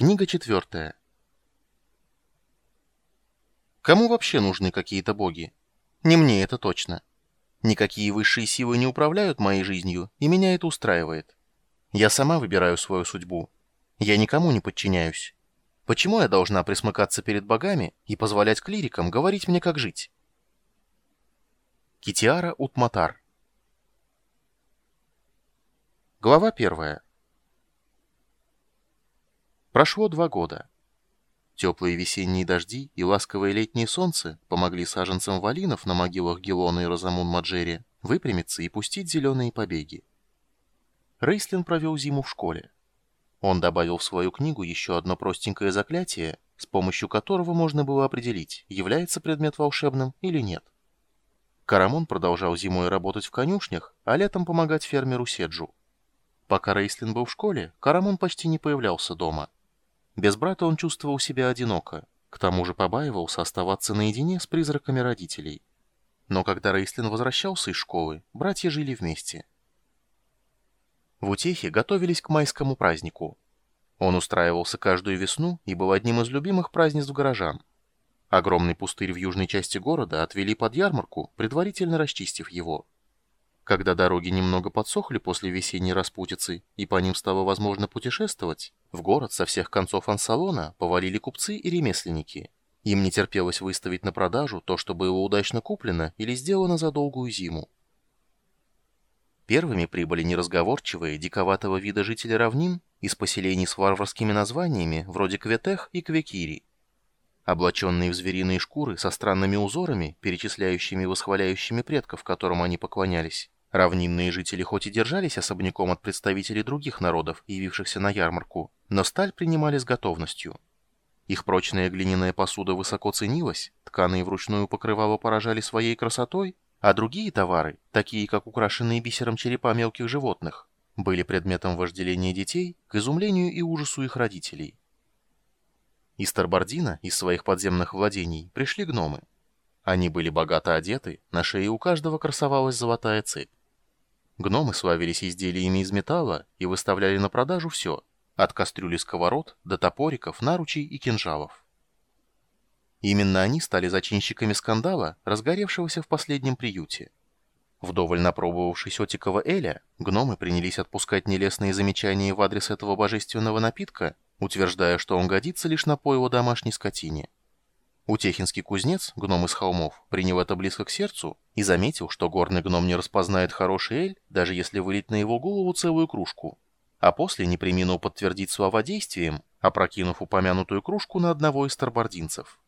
Книга четвертая. Кому вообще нужны какие-то боги? Не мне это точно. Никакие высшие силы не управляют моей жизнью, и меня это устраивает. Я сама выбираю свою судьбу. Я никому не подчиняюсь. Почему я должна присмыкаться перед богами и позволять клирикам говорить мне, как жить? Китиара Утматар Глава первая. Прошло два года. Теплые весенние дожди и ласковое летнее солнце помогли саженцам валинов на могилах Гелона и Розамун Маджери выпрямиться и пустить зеленые побеги. Рейслин провел зиму в школе. Он добавил в свою книгу еще одно простенькое заклятие, с помощью которого можно было определить, является предмет волшебным или нет. Карамон продолжал зимой работать в конюшнях, а летом помогать фермеру Седжу. Пока Рейслин был в школе, Карамон почти не появлялся дома. Без брата он чувствовал себя одиноко, к тому же побаивался оставаться наедине с призраками родителей. Но когда Рейслин возвращался из школы, братья жили вместе. В Утехе готовились к майскому празднику. Он устраивался каждую весну и был одним из любимых празднеств горожан. Огромный пустырь в южной части города отвели под ярмарку, предварительно расчистив его. Когда дороги немного подсохли после весенней распутицы, и по ним стало возможно путешествовать, в город со всех концов ансалона повалили купцы и ремесленники. Им не терпелось выставить на продажу то, что было удачно куплено или сделано за долгую зиму. Первыми прибыли неразговорчивые, диковатого вида жители равнин из поселений с варварскими названиями, вроде Кветех и Квекири. Облаченные в звериные шкуры со странными узорами, перечисляющими и восхваляющими предков, которым они поклонялись, Равнинные жители хоть и держались особняком от представителей других народов, явившихся на ярмарку, но сталь принимали с готовностью. Их прочная глиняная посуда высоко ценилась, тканые вручную покрывало поражали своей красотой, а другие товары, такие как украшенные бисером черепа мелких животных, были предметом вожделения детей к изумлению и ужасу их родителей. Из Тарбардина, из своих подземных владений, пришли гномы. Они были богато одеты, на шее у каждого красовалась золотая цепь. Гномы славились изделиями из металла и выставляли на продажу все, от кастрюли сковород до топориков, наручей и кинжалов. Именно они стали зачинщиками скандала, разгоревшегося в последнем приюте. Вдоволь напробовавшись Отикова Эля, гномы принялись отпускать нелестные замечания в адрес этого божественного напитка, утверждая, что он годится лишь на пойло домашней скотине. Утехинский кузнец, гном из холмов, принял это близко к сердцу и заметил, что горный гном не распознает хороший эль, даже если вылить на его голову целую кружку. А после не приминул подтвердить слова действием, опрокинув упомянутую кружку на одного из тарбардинцев.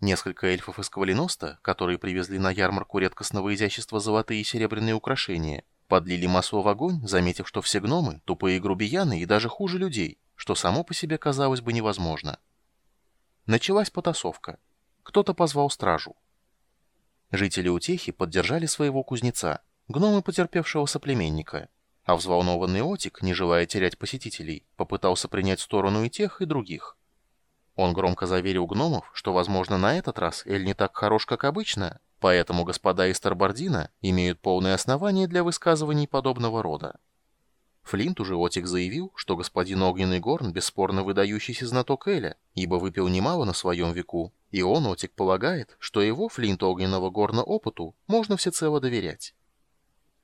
Несколько эльфов из Квалиноста, которые привезли на ярмарку редкостного изящества золотые и серебряные украшения, подлили масло в огонь, заметив, что все гномы – тупые грубияны и даже хуже людей, что само по себе казалось бы невозможно. Началась потасовка. Кто-то позвал стражу. Жители Утехи поддержали своего кузнеца, гнома потерпевшего соплеменника, а взволнованный Отик, не желая терять посетителей, попытался принять сторону и тех, и других. Он громко заверил гномов, что, возможно, на этот раз Эль не так хорош, как обычно, поэтому господа из Тарбардина имеют полное основание для высказываний подобного рода. Флинт уже Отик заявил, что господин Огненный Горн бесспорно выдающийся знаток Эля, ибо выпил немало на своем веку, и он, Отик, полагает, что его, Флинт Огненного Горна, опыту можно всецело доверять.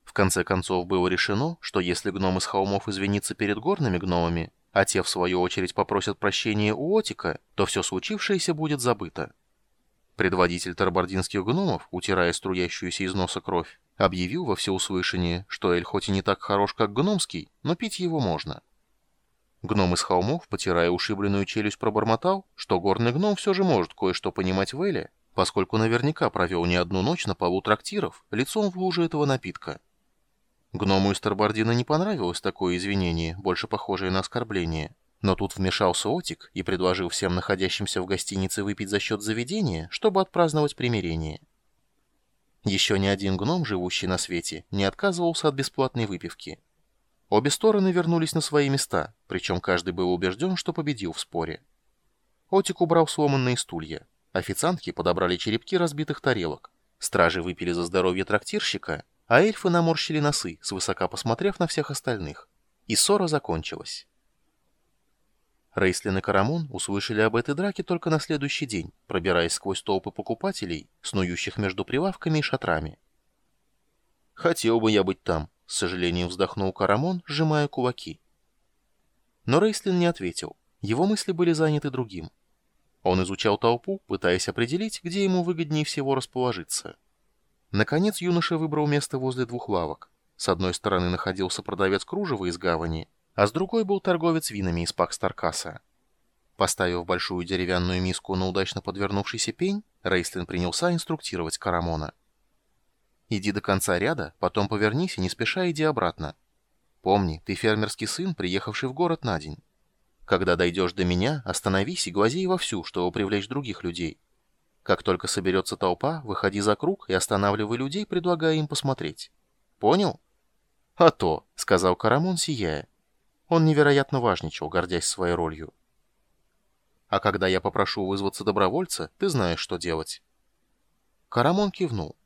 В конце концов было решено, что если гном из холмов извинится перед горными гномами, а те, в свою очередь, попросят прощения у Отика, то все случившееся будет забыто. Предводитель тарбардинских гномов, утирая струящуюся из носа кровь, объявил во всеуслышание, что Эль хоть и не так хорош, как гномский, но пить его можно. Гном из холмов, потирая ушибленную челюсть, пробормотал, что горный гном все же может кое-что понимать в Эле, поскольку наверняка провел не одну ночь на полу трактиров, лицом в луже этого напитка. Гному из Тарбардина не понравилось такое извинение, больше похожее на оскорбление. Но тут вмешался Отик и предложил всем находящимся в гостинице выпить за счет заведения, чтобы отпраздновать примирение. Еще ни один гном, живущий на свете, не отказывался от бесплатной выпивки. Обе стороны вернулись на свои места, причем каждый был убежден, что победил в споре. Отик убрал сломанные стулья. Официантки подобрали черепки разбитых тарелок. Стражи выпили за здоровье трактирщика, а эльфы наморщили носы, свысока посмотрев на всех остальных. И ссора закончилась. Рейслин и Карамон услышали об этой драке только на следующий день, пробираясь сквозь толпы покупателей, снующих между прилавками и шатрами. «Хотел бы я быть там», — с сожалением вздохнул Карамон, сжимая кулаки. Но Рейслин не ответил. Его мысли были заняты другим. Он изучал толпу, пытаясь определить, где ему выгоднее всего расположиться. Наконец юноша выбрал место возле двух лавок. С одной стороны находился продавец кружева из гавани, а с другой был торговец винами из Пакстаркаса. Поставив большую деревянную миску на удачно подвернувшийся пень, Рейслин принялся инструктировать Карамона. «Иди до конца ряда, потом повернись и не спеша иди обратно. Помни, ты фермерский сын, приехавший в город на день. Когда дойдешь до меня, остановись и глази вовсю, чтобы привлечь других людей. Как только соберется толпа, выходи за круг и останавливай людей, предлагая им посмотреть. Понял?» «А то», — сказал Карамон, сияя. Он невероятно важничал, гордясь своей ролью. «А когда я попрошу вызваться добровольца, ты знаешь, что делать». Карамон кивнул.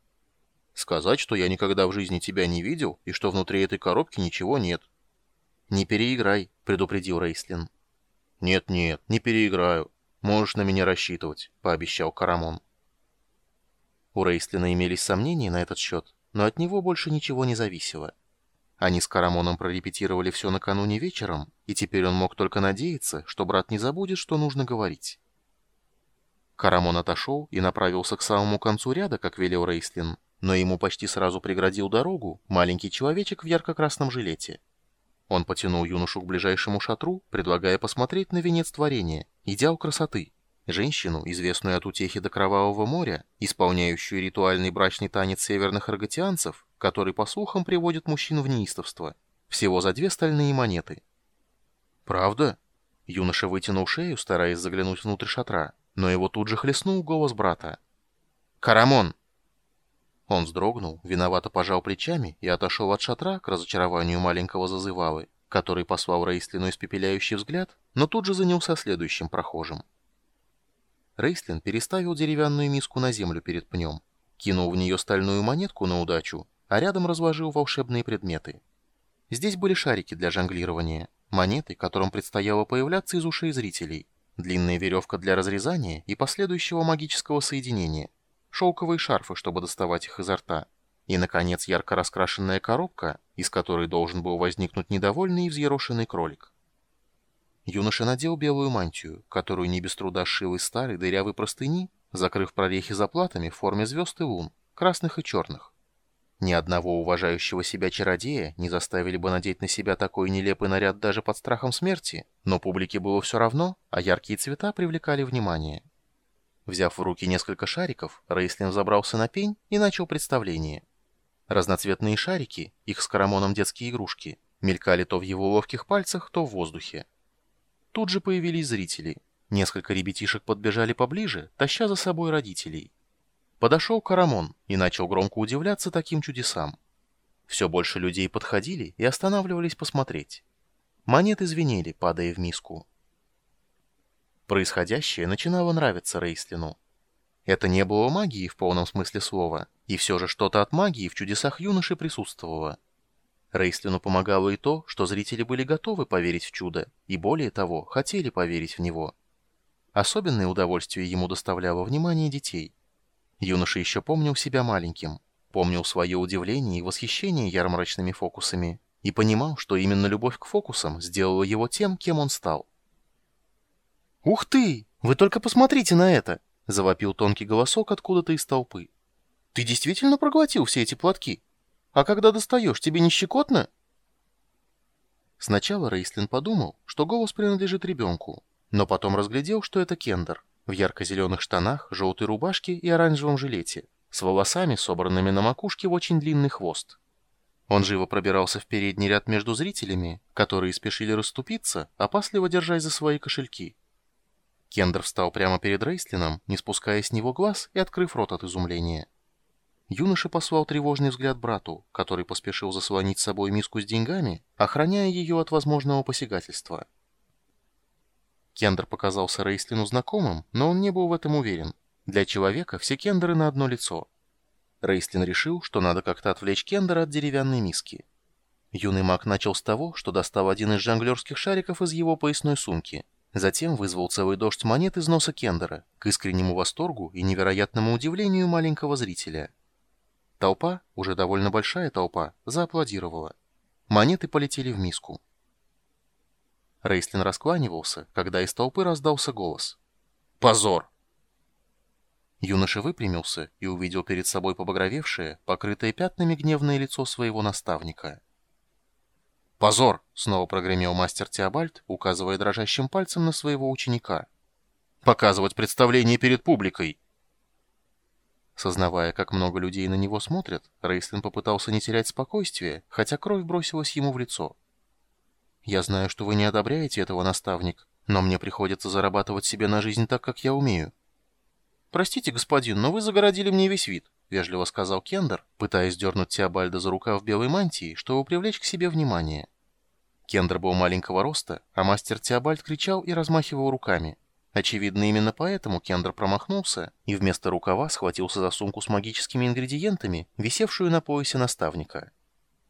«Сказать, что я никогда в жизни тебя не видел, и что внутри этой коробки ничего нет». «Не переиграй», — предупредил Рейслин. «Нет-нет, не переиграю. Можешь на меня рассчитывать», — пообещал Карамон. У Рейслина имелись сомнения на этот счет, но от него больше ничего не зависело. Они с Карамоном прорепетировали все накануне вечером, и теперь он мог только надеяться, что брат не забудет, что нужно говорить. Карамон отошел и направился к самому концу ряда, как велел Рейслин, но ему почти сразу преградил дорогу маленький человечек в ярко-красном жилете. Он потянул юношу к ближайшему шатру, предлагая посмотреть на венец творения, идеал красоты, женщину, известную от утехи до Кровавого моря, исполняющую ритуальный брачный танец северных арготианцев, который, по слухам, приводит мужчин в неистовство. Всего за две стальные монеты. «Правда?» Юноша вытянул шею, стараясь заглянуть внутрь шатра, но его тут же хлестнул голос брата. «Карамон!» Он вздрогнул, виновато пожал плечами и отошел от шатра к разочарованию маленького зазывалы, который послал Рейслину испепеляющий взгляд, но тут же занялся следующим прохожим. Рейслин переставил деревянную миску на землю перед пнем, кинул в нее стальную монетку на удачу а рядом разложил волшебные предметы. Здесь были шарики для жонглирования, монеты, которым предстояло появляться из ушей зрителей, длинная веревка для разрезания и последующего магического соединения, шелковые шарфы, чтобы доставать их изо рта, и, наконец, ярко раскрашенная коробка, из которой должен был возникнуть недовольный и взъерошенный кролик. Юноша надел белую мантию, которую не без труда сшил из старой дырявой простыни, закрыв прорехи заплатами в форме звезд и лун, красных и черных. Ни одного уважающего себя чародея не заставили бы надеть на себя такой нелепый наряд даже под страхом смерти, но публике было все равно, а яркие цвета привлекали внимание. Взяв в руки несколько шариков, Рейслин забрался на пень и начал представление. Разноцветные шарики, их с Карамоном детские игрушки, мелькали то в его ловких пальцах, то в воздухе. Тут же появились зрители. Несколько ребятишек подбежали поближе, таща за собой родителей. Подошел Карамон и начал громко удивляться таким чудесам. Все больше людей подходили и останавливались посмотреть. Монеты звенели, падая в миску. Происходящее начинало нравиться Рейслину. Это не было магии в полном смысле слова, и все же что-то от магии в чудесах юноши присутствовало. Рейслину помогало и то, что зрители были готовы поверить в чудо, и более того, хотели поверить в него. Особенное удовольствие ему доставляло внимание детей – Юноша еще помнил себя маленьким, помнил свое удивление и восхищение ярмарочными фокусами и понимал, что именно любовь к фокусам сделала его тем, кем он стал. «Ух ты! Вы только посмотрите на это!» — завопил тонкий голосок откуда-то из толпы. «Ты действительно проглотил все эти платки? А когда достаешь, тебе не щекотно?» Сначала Рейслин подумал, что голос принадлежит ребенку, но потом разглядел, что это Кендер в ярко-зеленых штанах, желтой рубашке и оранжевом жилете, с волосами, собранными на макушке в очень длинный хвост. Он живо пробирался в передний ряд между зрителями, которые спешили расступиться, опасливо держась за свои кошельки. Кендер встал прямо перед Рейслином, не спуская с него глаз и открыв рот от изумления. Юноша послал тревожный взгляд брату, который поспешил заслонить с собой миску с деньгами, охраняя ее от возможного посягательства. Кендер показался Рейслину знакомым, но он не был в этом уверен. Для человека все кендеры на одно лицо. Рейслин решил, что надо как-то отвлечь Кендера от деревянной миски. Юный маг начал с того, что достал один из жонглерских шариков из его поясной сумки, Затем вызвал целый дождь монет из носа Кендера, к искреннему восторгу и невероятному удивлению маленького зрителя. Толпа, уже довольно большая толпа, зааплодировала. Монеты полетели в миску. Рейслин раскланивался, когда из толпы раздался голос. «Позор!» Юноша выпрямился и увидел перед собой побагровевшее, покрытое пятнами гневное лицо своего наставника. «Позор!» — снова прогремел мастер Теобальд, указывая дрожащим пальцем на своего ученика. «Показывать представление перед публикой!» Сознавая, как много людей на него смотрят, Рейслин попытался не терять спокойствие, хотя кровь бросилась ему в лицо. «Я знаю, что вы не одобряете этого, наставник, но мне приходится зарабатывать себе на жизнь так, как я умею. «Простите, господин, но вы загородили мне весь вид», — вежливо сказал Кендер, пытаясь дернуть Теобальда за рукав белой мантии, чтобы привлечь к себе внимание. Кендер был маленького роста, а мастер Теобальд кричал и размахивал руками. Очевидно, именно поэтому Кендер промахнулся и вместо рукава схватился за сумку с магическими ингредиентами, висевшую на поясе наставника.